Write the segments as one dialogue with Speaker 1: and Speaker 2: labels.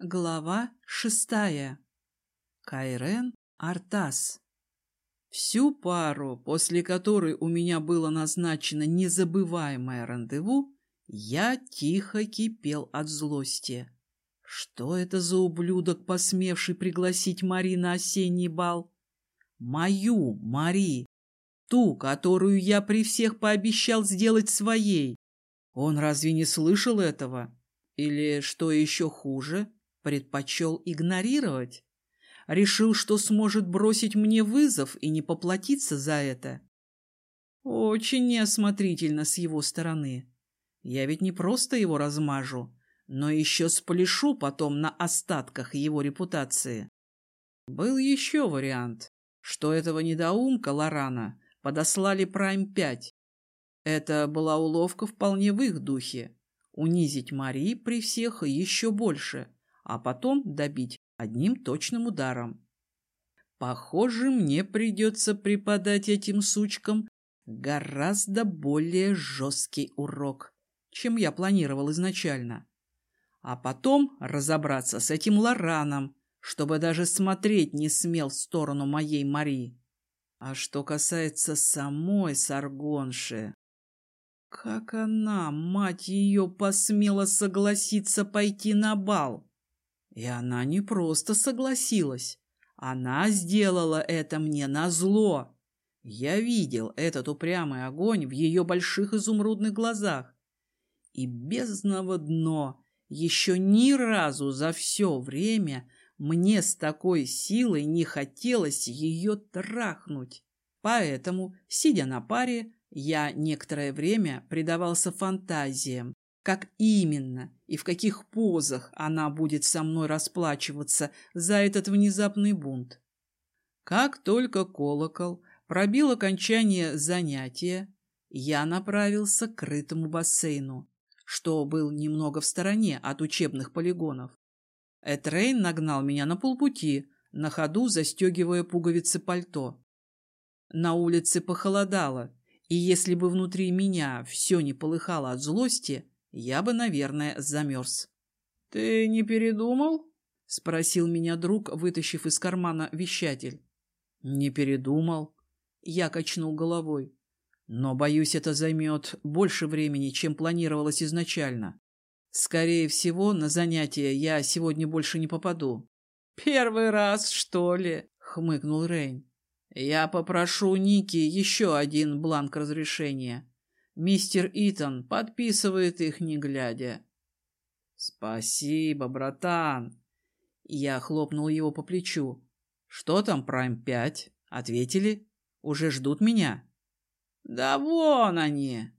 Speaker 1: Глава шестая. Кайрен Артас. Всю пару, после которой у меня было назначено незабываемое рандеву, я тихо кипел от злости. Что это за ублюдок, посмевший пригласить Мари на осенний бал? Мою Мари, ту, которую я при всех пообещал сделать своей. Он разве не слышал этого? Или, что еще хуже, предпочел игнорировать. Решил, что сможет бросить мне вызов и не поплатиться за это. Очень неосмотрительно с его стороны. Я ведь не просто его размажу, но еще спляшу потом на остатках его репутации. Был еще вариант, что этого недоумка Лорана подослали Прайм-5. Это была уловка вполне в их духе. Унизить Мари при всех еще больше – а потом добить одним точным ударом. Похоже, мне придется преподать этим сучкам гораздо более жесткий урок, чем я планировал изначально. А потом разобраться с этим Лораном, чтобы даже смотреть не смел в сторону моей Марии. А что касается самой Саргонши, как она, мать ее, посмела согласиться пойти на бал? И она не просто согласилась. Она сделала это мне назло. Я видел этот упрямый огонь в ее больших изумрудных глазах. И бездного дно еще ни разу за все время мне с такой силой не хотелось ее трахнуть. Поэтому, сидя на паре, я некоторое время предавался фантазиям, как именно и в каких позах она будет со мной расплачиваться за этот внезапный бунт. Как только колокол пробил окончание занятия, я направился к крытому бассейну, что был немного в стороне от учебных полигонов. Этрейн нагнал меня на полпути, на ходу застегивая пуговицы пальто. На улице похолодало, и если бы внутри меня все не полыхало от злости, я бы, наверное, замерз. — Ты не передумал? — спросил меня друг, вытащив из кармана вещатель. — Не передумал. Я качнул головой. Но, боюсь, это займет больше времени, чем планировалось изначально. Скорее всего, на занятия я сегодня больше не попаду. — Первый раз, что ли? — хмыкнул Рейн. — Я попрошу Ники еще один бланк разрешения. Мистер Итан подписывает их не глядя. «Спасибо, братан!» Я хлопнул его по плечу. «Что там, Прайм-5? Ответили? Уже ждут меня?» «Да вон они!»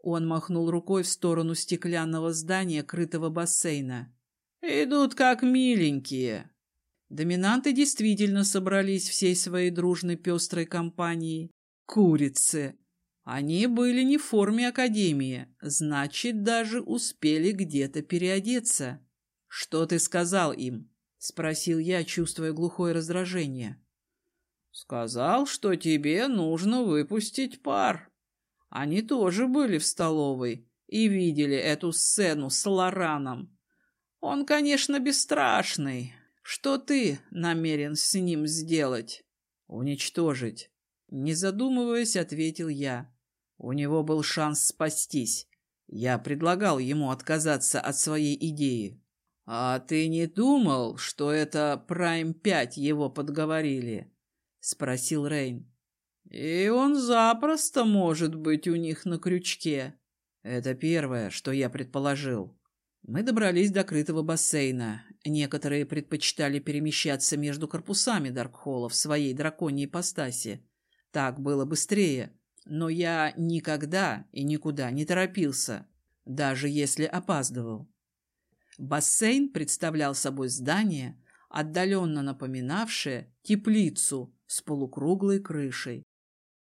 Speaker 1: Он махнул рукой в сторону стеклянного здания, крытого бассейна. «Идут как миленькие!» Доминанты действительно собрались всей своей дружной пестрой компанией. Курицы! Они были не в форме академии, значит, даже успели где-то переодеться. «Что ты сказал им?» — спросил я, чувствуя глухое раздражение. «Сказал, что тебе нужно выпустить пар. Они тоже были в столовой и видели эту сцену с Лораном. Он, конечно, бесстрашный. Что ты намерен с ним сделать?» «Уничтожить». Не задумываясь, ответил я. У него был шанс спастись. Я предлагал ему отказаться от своей идеи. «А ты не думал, что это Прайм-5 его подговорили?» — спросил Рейн. «И он запросто может быть у них на крючке». Это первое, что я предположил. Мы добрались до крытого бассейна. Некоторые предпочитали перемещаться между корпусами Даркхолла в своей драконьей ипостаси. Так было быстрее. Но я никогда и никуда не торопился, даже если опаздывал. Бассейн представлял собой здание, отдаленно напоминавшее теплицу с полукруглой крышей.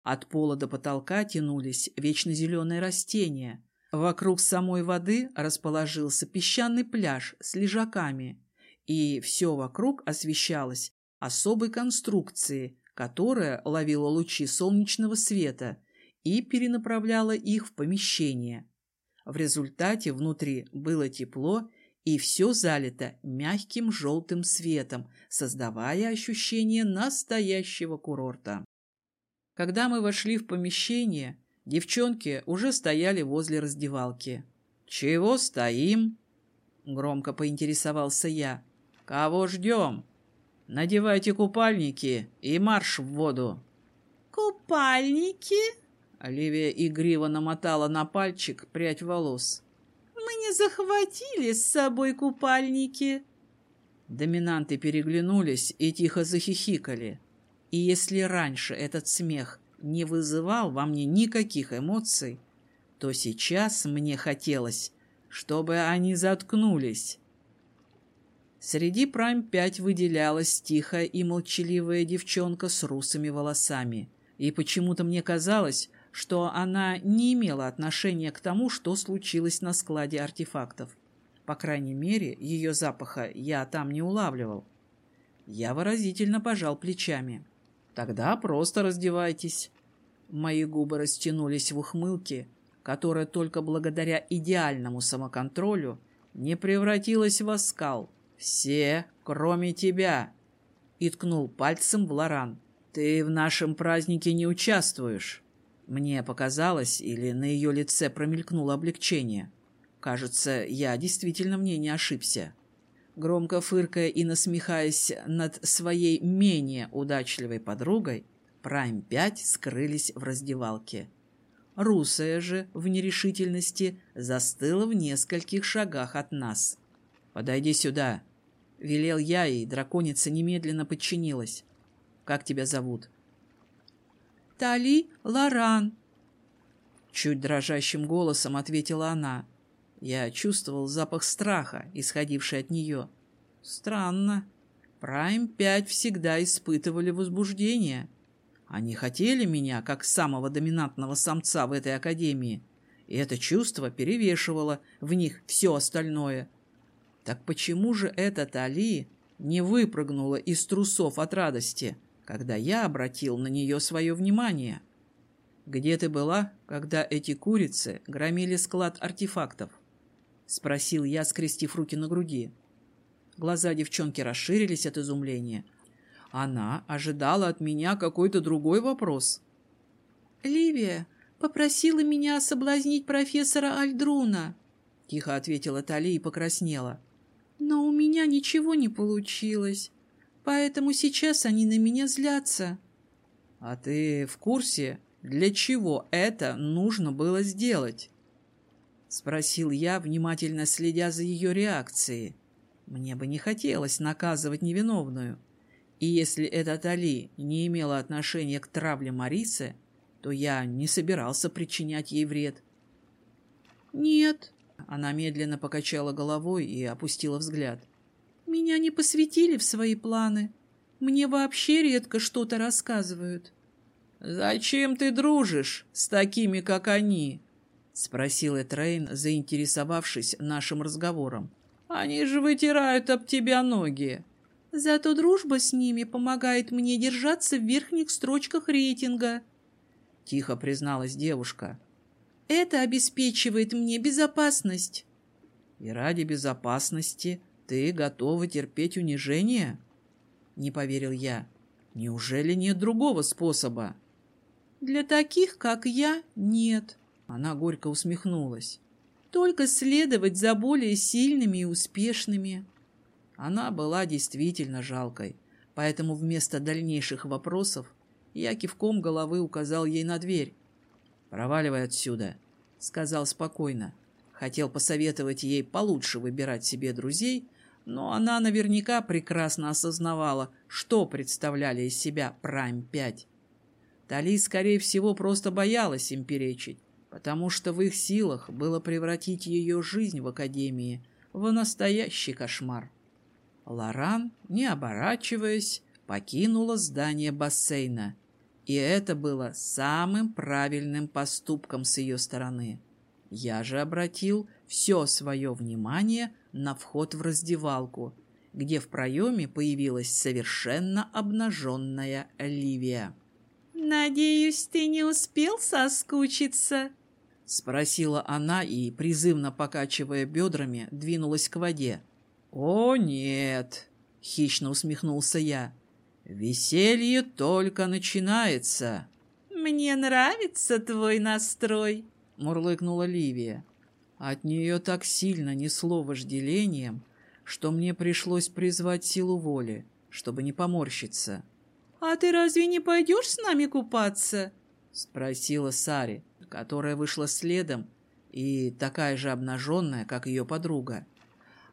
Speaker 1: От пола до потолка тянулись вечно зеленые растения. Вокруг самой воды расположился песчаный пляж с лежаками, и все вокруг освещалось особой конструкцией, которая ловила лучи солнечного света и перенаправляла их в помещение. В результате внутри было тепло и все залито мягким желтым светом, создавая ощущение настоящего курорта. Когда мы вошли в помещение, девчонки уже стояли возле раздевалки. «Чего стоим?» — громко поинтересовался я. «Кого ждем? Надевайте купальники и марш в воду!»
Speaker 2: «Купальники?»
Speaker 1: Оливия игриво намотала на пальчик прядь волос.
Speaker 2: «Мы не захватили с собой купальники!»
Speaker 1: Доминанты переглянулись и тихо захихикали. И если раньше этот смех не вызывал во мне никаких эмоций, то сейчас мне хотелось, чтобы они заткнулись. Среди Прайм-5 выделялась тихая и молчаливая девчонка с русыми волосами. И почему-то мне казалось, что она не имела отношения к тому, что случилось на складе артефактов. По крайней мере, ее запаха я там не улавливал. Я выразительно пожал плечами. «Тогда просто раздевайтесь». Мои губы растянулись в ухмылке, которая только благодаря идеальному самоконтролю не превратилась в оскал. «Все, кроме тебя!» И ткнул пальцем в Лоран. «Ты в нашем празднике не участвуешь». Мне показалось, или на ее лице промелькнуло облегчение. Кажется, я действительно в ней не ошибся. Громко фыркая и насмехаясь над своей менее удачливой подругой, Прайм-5 скрылись в раздевалке. Русая же в нерешительности застыла в нескольких шагах от нас. «Подойди сюда», — велел я, и драконица немедленно подчинилась. «Как тебя зовут?»
Speaker 2: Тали Лоран.
Speaker 1: Чуть дрожащим голосом ответила она. Я чувствовал запах страха, исходивший от нее. Странно. Прайм-5 всегда испытывали возбуждение. Они хотели меня, как самого доминантного самца в этой академии, и это чувство перевешивало в них все остальное. Так почему же этот Али не выпрыгнула из трусов от радости? — когда я обратил на нее свое внимание. «Где ты была, когда эти курицы громили склад артефактов?» — спросил я, скрестив руки на груди. Глаза девчонки расширились от изумления. Она ожидала от меня какой-то другой вопрос.
Speaker 2: «Ливия попросила меня соблазнить профессора Альдруна», — тихо ответила Тали и покраснела. «Но у меня ничего не получилось. Поэтому сейчас они на меня злятся.
Speaker 1: А ты в курсе, для чего это нужно было сделать? Спросил я, внимательно следя за ее реакцией. Мне бы не хотелось наказывать невиновную. И если этот Али не имела отношения к травле Марисы, то я не собирался причинять ей вред.
Speaker 2: «Нет», —
Speaker 1: она медленно покачала головой и опустила взгляд.
Speaker 2: Меня не посвятили в свои планы. Мне вообще редко что-то рассказывают.
Speaker 1: «Зачем ты дружишь с такими, как они?» — спросил Этрейн, заинтересовавшись нашим разговором. «Они же вытирают об тебя ноги».
Speaker 2: «Зато дружба с ними помогает мне держаться в верхних строчках рейтинга», —
Speaker 1: тихо призналась девушка.
Speaker 2: «Это обеспечивает мне безопасность».
Speaker 1: «И ради безопасности «Ты готова терпеть унижение?» Не поверил я. «Неужели нет другого способа?»
Speaker 2: «Для таких, как я, нет».
Speaker 1: Она горько усмехнулась.
Speaker 2: «Только следовать за более сильными и успешными».
Speaker 1: Она была действительно жалкой, поэтому вместо дальнейших вопросов я кивком головы указал ей на дверь. «Проваливай отсюда», — сказал спокойно. Хотел посоветовать ей получше выбирать себе друзей, но она наверняка прекрасно осознавала, что представляли из себя Прайм-5. Тали, скорее всего, просто боялась им перечить, потому что в их силах было превратить ее жизнь в Академии в настоящий кошмар. Лоран, не оборачиваясь, покинула здание бассейна, и это было самым правильным поступком с ее стороны. Я же обратил все свое внимание на вход в раздевалку, где в проеме появилась совершенно обнаженная Ливия.
Speaker 2: «Надеюсь, ты не успел соскучиться?»
Speaker 1: — спросила она и, призывно покачивая бедрами, двинулась к воде. «О, нет!» — хищно усмехнулся я. «Веселье только начинается!»
Speaker 2: «Мне нравится твой настрой!» — мурлыкнула Ливия.
Speaker 1: От нее так сильно несло вожделением, что мне пришлось призвать силу воли, чтобы не поморщиться.
Speaker 2: «А ты разве не пойдешь с нами купаться?»
Speaker 1: — спросила Сари, которая вышла следом и такая же обнаженная, как ее подруга.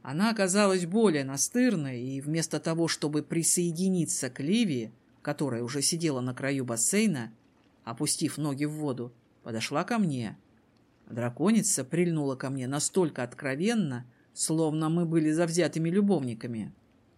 Speaker 1: Она оказалась более настырной, и вместо того, чтобы присоединиться к Ливии, которая уже сидела на краю бассейна, опустив ноги в воду, подошла ко мне — Драконица прильнула ко мне настолько откровенно, словно мы были завзятыми любовниками.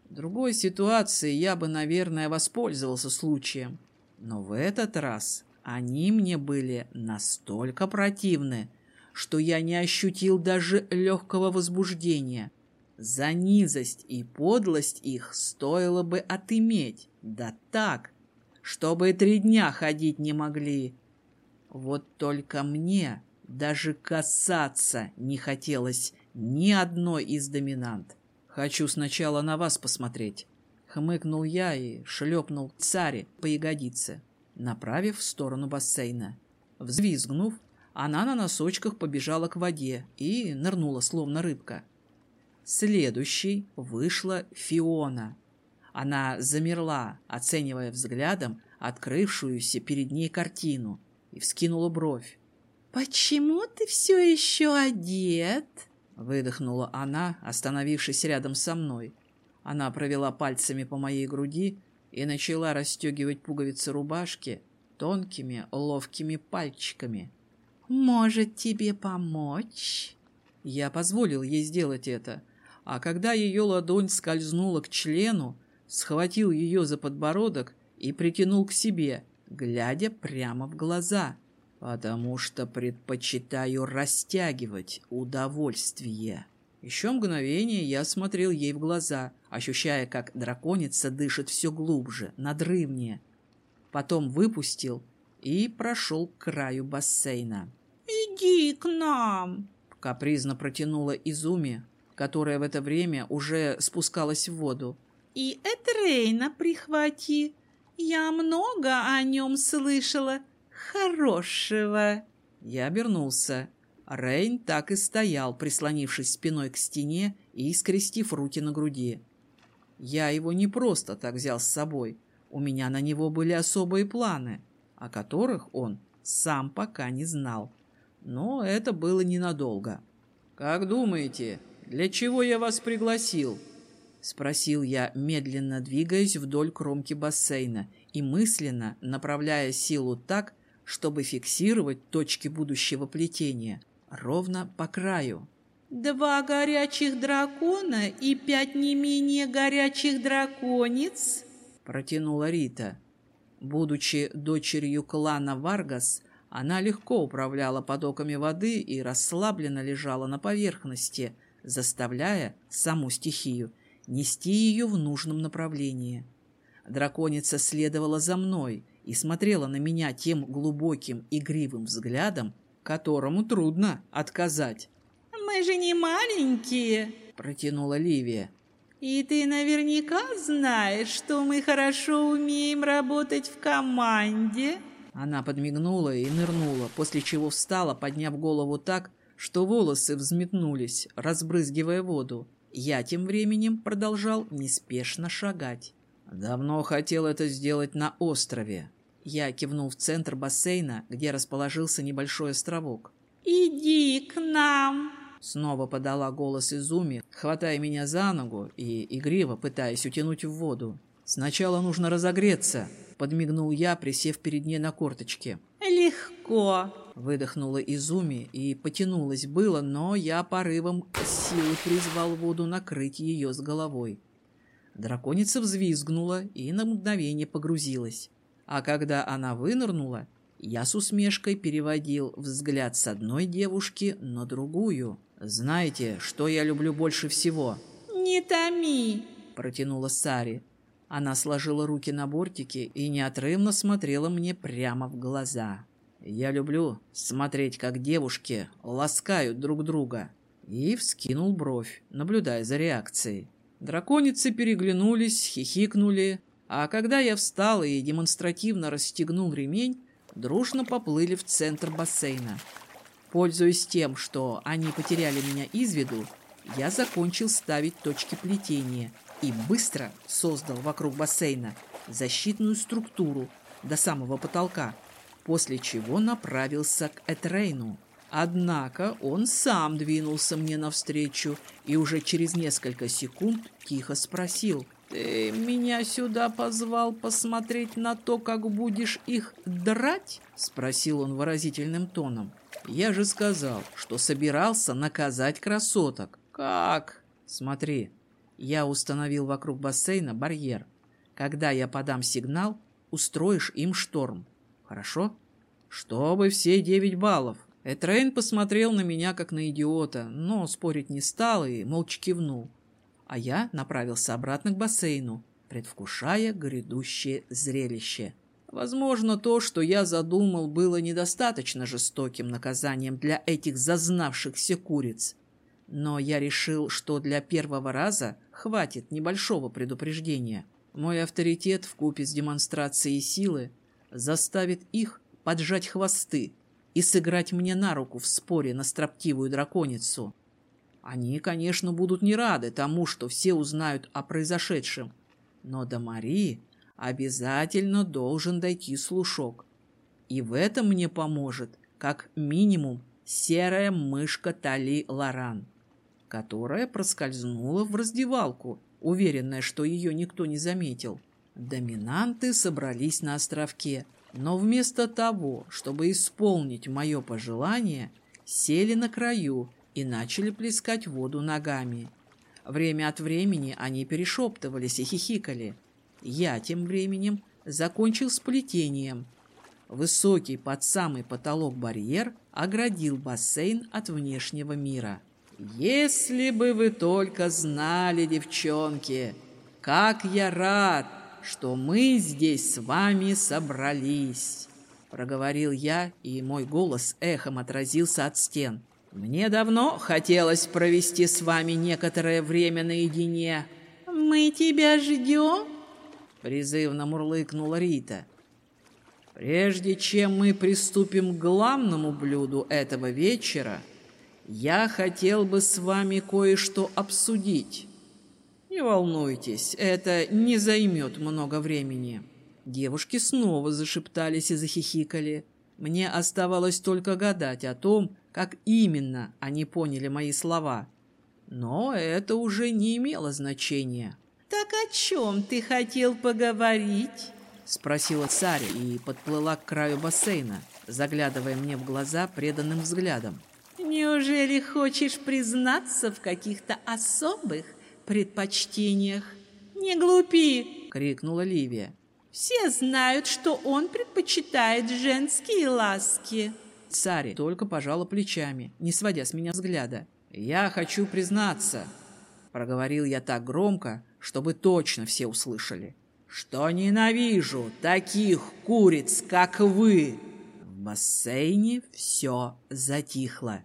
Speaker 1: В другой ситуации я бы, наверное, воспользовался случаем. Но в этот раз они мне были настолько противны, что я не ощутил даже легкого возбуждения. За низость и подлость их стоило бы отыметь, да так, чтобы три дня ходить не могли. Вот только мне даже касаться не хотелось ни одной из доминант. «Хочу сначала на вас посмотреть», — хмыкнул я и шлепнул царе по ягодице, направив в сторону бассейна. Взвизгнув, она на носочках побежала к воде и нырнула, словно рыбка. Следующей вышла Фиона. Она замерла, оценивая взглядом открывшуюся перед ней картину, и вскинула бровь.
Speaker 2: «Почему ты все еще одет?»
Speaker 1: Выдохнула она, остановившись рядом со мной. Она провела пальцами по моей груди и начала расстегивать пуговицы рубашки тонкими, ловкими пальчиками.
Speaker 2: «Может, тебе помочь?»
Speaker 1: Я позволил ей сделать это, а когда ее ладонь скользнула к члену, схватил ее за подбородок и притянул к себе, глядя прямо в глаза потому что предпочитаю растягивать удовольствие. Еще мгновение я смотрел ей в глаза, ощущая, как драконица дышит все глубже, надрывнее. Потом выпустил и прошел к краю бассейна.
Speaker 2: «Иди к нам!»
Speaker 1: — капризно протянула Изуми, которая в это время уже спускалась в воду.
Speaker 2: «И Этрейна прихвати. Я много о нем слышала хорошего!»
Speaker 1: Я обернулся. Рейн так и стоял, прислонившись спиной к стене и скрестив руки на груди. Я его не просто так взял с собой. У меня на него были особые планы, о которых он сам пока не знал. Но это было ненадолго. «Как думаете, для чего я вас пригласил?» — спросил я, медленно двигаясь вдоль кромки бассейна и мысленно направляя силу так, чтобы фиксировать точки будущего плетения ровно по краю.
Speaker 2: «Два горячих дракона и пять не менее горячих драконец?»
Speaker 1: — протянула Рита. Будучи дочерью клана Варгас, она легко управляла потоками воды и расслабленно лежала на поверхности, заставляя саму стихию нести ее в нужном направлении. Драконица следовала за мной, и смотрела на меня тем глубоким, игривым взглядом, которому трудно отказать.
Speaker 2: «Мы же не маленькие», — протянула Ливия. «И ты наверняка знаешь, что мы хорошо умеем работать в команде».
Speaker 1: Она подмигнула и нырнула, после чего встала, подняв голову так, что волосы взметнулись, разбрызгивая воду. Я тем временем продолжал неспешно шагать. Давно хотел это сделать на острове. Я кивнул в центр бассейна, где расположился небольшой островок.
Speaker 2: «Иди к нам!»
Speaker 1: Снова подала голос Изуми, хватая меня за ногу и игриво пытаясь утянуть в воду. «Сначала нужно разогреться», — подмигнул я, присев перед ней на корточке.
Speaker 2: «Легко», —
Speaker 1: выдохнула Изуми и потянулась было, но я порывом силы призвал воду накрыть ее с головой. Драконица взвизгнула и на мгновение погрузилась. А когда она вынырнула, я с усмешкой переводил взгляд с одной девушки на другую. «Знаете, что я люблю больше всего?»
Speaker 2: «Не томи!»
Speaker 1: – протянула Сари. Она сложила руки на бортике и неотрывно смотрела мне прямо в глаза. Я люблю смотреть, как девушки ласкают друг друга. И вскинул бровь, наблюдая за реакцией. Драконицы переглянулись, хихикнули, а когда я встал и демонстративно расстегнул ремень, дружно поплыли в центр бассейна. Пользуясь тем, что они потеряли меня из виду, я закончил ставить точки плетения и быстро создал вокруг бассейна защитную структуру до самого потолка, после чего направился к Этрейну. Однако он сам двинулся мне навстречу и уже через несколько секунд тихо спросил. «Ты меня сюда позвал посмотреть на то, как будешь их драть?» — спросил он выразительным тоном. «Я же сказал, что собирался наказать красоток». «Как?» «Смотри, я установил вокруг бассейна барьер. Когда я подам сигнал, устроишь им шторм. Хорошо?» «Чтобы все девять баллов», Этрейн посмотрел на меня, как на идиота, но спорить не стал и молча кивнул. А я направился обратно к бассейну, предвкушая грядущее зрелище. Возможно, то, что я задумал, было недостаточно жестоким наказанием для этих зазнавшихся куриц. Но я решил, что для первого раза хватит небольшого предупреждения. Мой авторитет в купе с демонстрацией силы заставит их поджать хвосты и сыграть мне на руку в споре на строптивую драконицу. Они, конечно, будут не рады тому, что все узнают о произошедшем, но до Марии обязательно должен дойти слушок. И в этом мне поможет, как минимум, серая мышка Тали Лоран, которая проскользнула в раздевалку, уверенная, что ее никто не заметил. Доминанты собрались на островке – но вместо того, чтобы исполнить мое пожелание, сели на краю и начали плескать воду ногами. Время от времени они перешептывались и хихикали. Я тем временем закончил с плетением. Высокий под самый потолок барьер оградил бассейн от внешнего мира. «Если бы вы только знали, девчонки, как я рад!» Что мы здесь с вами собрались», — проговорил я, и мой голос эхом отразился от стен. «Мне давно хотелось провести с вами некоторое время наедине».
Speaker 2: «Мы тебя ждем?»
Speaker 1: — призывно мурлыкнула Рита. «Прежде чем мы приступим к главному блюду этого вечера, я хотел бы с вами кое-что обсудить». «Не волнуйтесь, это не займет много времени». Девушки снова зашептались и захихикали. Мне оставалось только гадать о том, как именно они поняли мои слова. Но это уже не имело значения.
Speaker 2: «Так о чем ты хотел поговорить?»
Speaker 1: — спросила царь и подплыла к краю бассейна, заглядывая мне в глаза преданным взглядом.
Speaker 2: «Неужели хочешь признаться в каких-то особых предпочтениях. «Не глупи!» — крикнула Ливия. «Все знают, что он предпочитает женские ласки».
Speaker 1: Цари только пожала плечами, не сводя с меня взгляда. «Я хочу признаться», — проговорил я так громко, чтобы точно все услышали, «что ненавижу таких куриц, как вы». В бассейне все затихло.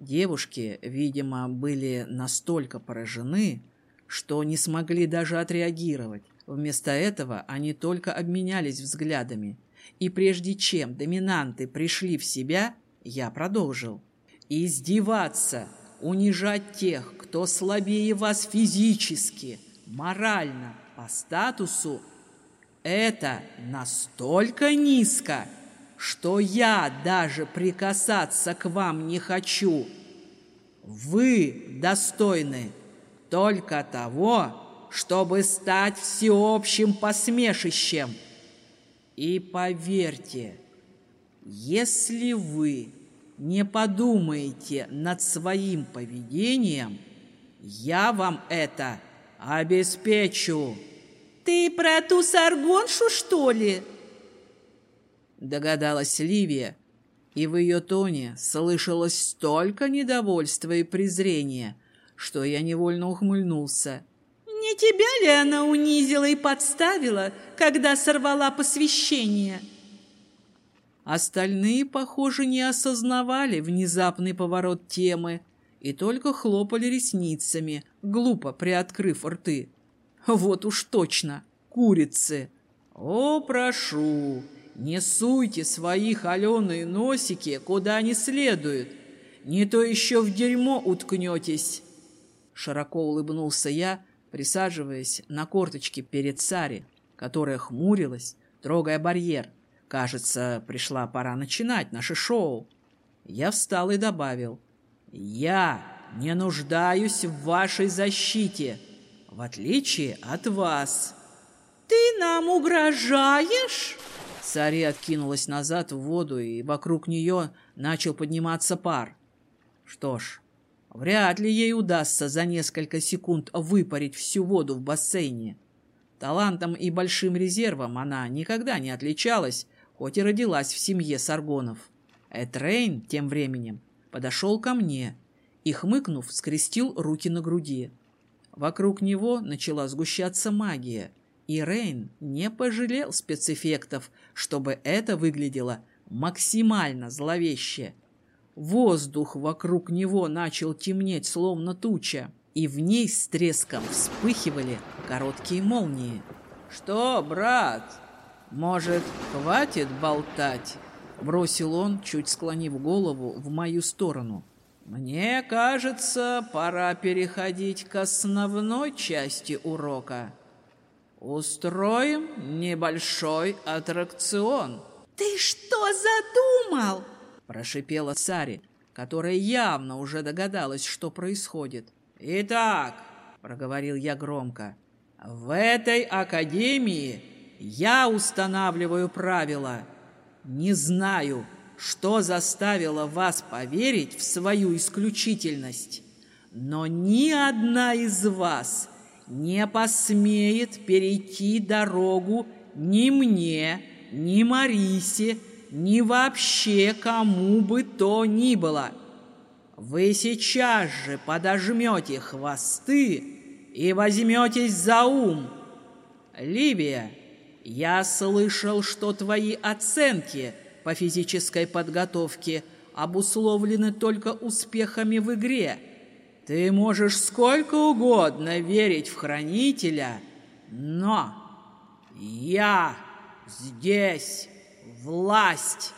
Speaker 1: Девушки, видимо, были настолько поражены, что не смогли даже отреагировать. Вместо этого они только обменялись взглядами. И прежде чем доминанты пришли в себя, я продолжил. Издеваться, унижать тех, кто слабее вас физически, морально, по статусу, это настолько низко, что я даже прикасаться к вам не хочу. Вы достойны только того, чтобы стать всеобщим посмешищем. И поверьте, если вы не подумаете над своим поведением, я вам это обеспечу.
Speaker 2: Ты про ту саргоншу, что ли?
Speaker 1: Догадалась Ливия, и в ее тоне слышалось столько недовольства и презрения, что я невольно ухмыльнулся.
Speaker 2: «Не тебя ли она унизила и подставила, когда сорвала посвящение?»
Speaker 1: Остальные, похоже, не осознавали внезапный поворот темы и только хлопали ресницами, глупо приоткрыв рты. Вот уж точно, курицы. О, прошу, не суйте свои холеные носики куда не следует, не то еще в дерьмо уткнетесь. Широко улыбнулся я, присаживаясь на корточки перед цари, которая хмурилась, трогая барьер. Кажется, пришла пора начинать наше шоу. Я встал и добавил. «Я не нуждаюсь в вашей защите, в отличие от вас».
Speaker 2: «Ты нам угрожаешь?»
Speaker 1: Сари откинулась назад в воду, и вокруг нее начал подниматься пар. Что ж, вряд ли ей удастся за несколько секунд выпарить всю воду в бассейне. Талантом и большим резервом она никогда не отличалась, хоть и родилась в семье саргонов. Этрейн тем временем подошел ко мне и, хмыкнув, скрестил руки на груди. Вокруг него начала сгущаться магия, и Рейн не пожалел спецэффектов, чтобы это выглядело максимально зловеще. Воздух вокруг него начал темнеть, словно туча, и в ней с треском вспыхивали короткие молнии. «Что, брат, может, хватит болтать?» Бросил он, чуть склонив голову в мою сторону. «Мне кажется, пора переходить к основной части урока. Устроим небольшой аттракцион».
Speaker 2: «Ты что задумал?»
Speaker 1: Прошипела Сари, которая явно уже догадалась, что происходит. «Итак», — проговорил я громко, — «в этой академии я устанавливаю правила». Не знаю, что заставило вас поверить в свою исключительность, но ни одна из вас не посмеет перейти дорогу ни мне, ни Марисе, ни вообще кому бы то ни было. Вы сейчас же подожмете хвосты и возьметесь за ум. Ливия, я слышал, что твои оценки по физической подготовке обусловлены только успехами в игре. Ты можешь сколько угодно верить в Хранителя, но я здесь власть.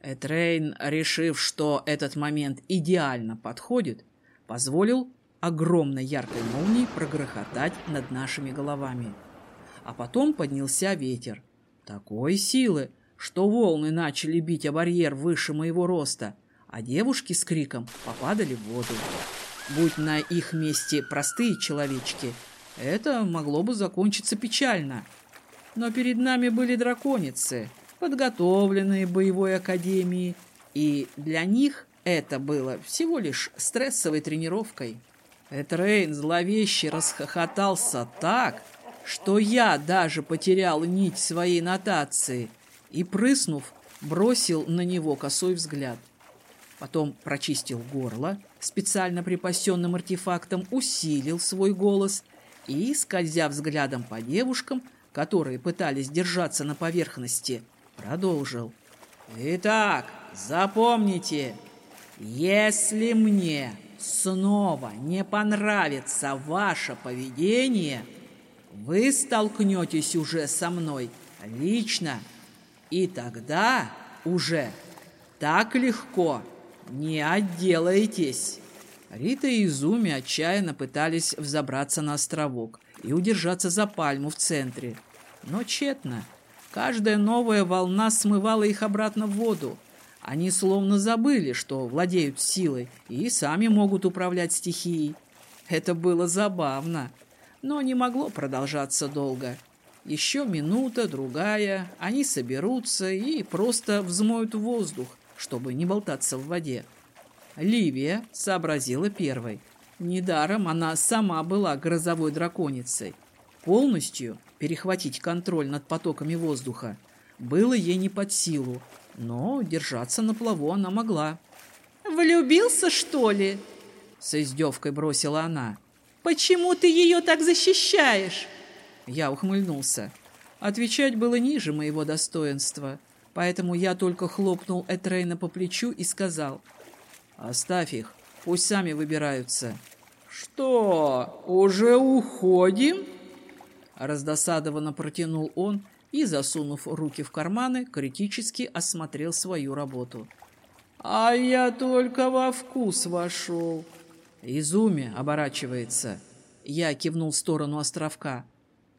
Speaker 1: Этрейн, решив, что этот момент идеально подходит, позволил огромной яркой молнии прогрохотать над нашими головами а потом поднялся ветер. Такой силы, что волны начали бить о барьер выше моего роста, а девушки с криком попадали в воду. Будь на их месте простые человечки, это могло бы закончиться печально. Но перед нами были драконицы, подготовленные боевой академией, и для них это было всего лишь стрессовой тренировкой. Этрейн зловеще расхохотался так, что я даже потерял нить своей нотации и, прыснув, бросил на него косой взгляд. Потом прочистил горло, специально припасенным артефактом усилил свой голос и, скользя взглядом по девушкам, которые пытались держаться на поверхности, продолжил. «Итак, запомните, если мне снова не понравится ваше поведение...» вы столкнетесь уже со мной лично, и тогда уже так легко не отделаетесь. Рита и Изуми отчаянно пытались взобраться на островок и удержаться за пальму в центре. Но тщетно. Каждая новая волна смывала их обратно в воду. Они словно забыли, что владеют силой и сами могут управлять стихией. Это было забавно но не могло продолжаться долго. Еще минута, другая, они соберутся и просто взмоют воздух, чтобы не болтаться в воде. Ливия сообразила первой. Недаром она сама была грозовой драконицей. Полностью перехватить контроль над потоками воздуха было ей не под силу, но держаться на плаву она могла.
Speaker 2: «Влюбился, что ли?»
Speaker 1: С издевкой бросила она.
Speaker 2: Почему ты ее так защищаешь?»
Speaker 1: Я ухмыльнулся. Отвечать было ниже моего достоинства. Поэтому я только хлопнул Этрейна по плечу и сказал, «Оставь их, пусть сами выбираются».
Speaker 2: «Что, уже уходим?»
Speaker 1: Раздосадованно протянул он и, засунув руки в карманы, критически осмотрел свою работу.
Speaker 2: «А я только во вкус вошел».
Speaker 1: Изуми оборачивается. Я кивнул в сторону островка.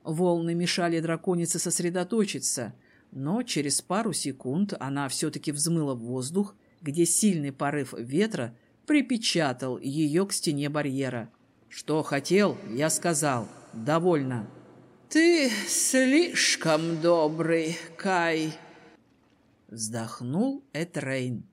Speaker 1: Волны мешали драконице сосредоточиться, но через пару секунд она все-таки взмыла в воздух, где сильный порыв ветра припечатал ее к стене барьера. Что хотел, я сказал. Довольно.
Speaker 2: «Ты слишком добрый, Кай!»
Speaker 1: Вздохнул Этрейн.